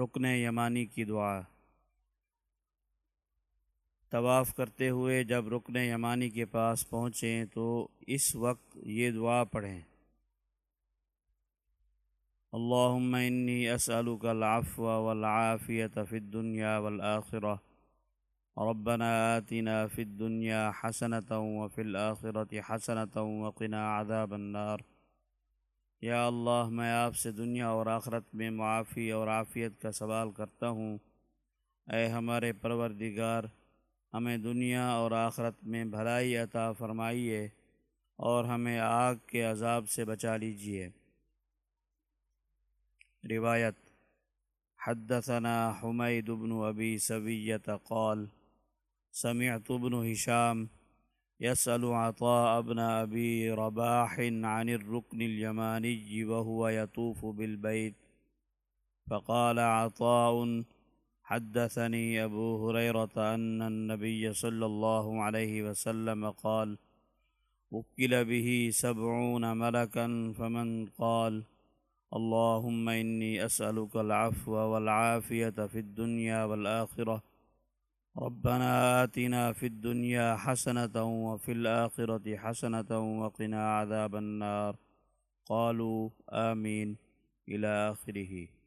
رکن یمانی کی دعا۔ طواف کرتے ہوئے جب رکن یمانی کے پاس پہنچیں تو اس وقت یہ دعا پڑھیں۔ اللہم انی اسألک العفو والعافیت فی الدنیا والآخرہ۔ ربنا آتنا فی الدنیا حسنتا وفی الآخرت حسنتا وقنا عذاب النار۔ یا اللہ میں آپ سے دنیا اور آخرت میں معافی اور عافیت کا سوال کرتا ہوں۔ اے ہمارے پروردگار، ہمیں دنیا اور آخرت میں بھلائی عطا فرمائیے اور ہمیں آگ کے عذاب سے بچا لیجیے۔ روایت، حدثنا حمید بن ابی سویت قال، سمعت بن هشام يسأل عطاء بن أبي رباح عن الركن اليماني وهو يطوف بالبيت. فقال عطاء حدثني أبو هريرة أن النبي صلى الله عليه وسلم قال وكل به سبعون ملكا فمن قال اللهم إني أسألك العفو والعافية في الدنيا والآخرة. ربنا آتنا في الدنيا حسنة وفي الآخرة حسنة وقنا عذاب النار. قالوا آمين إلى آخره.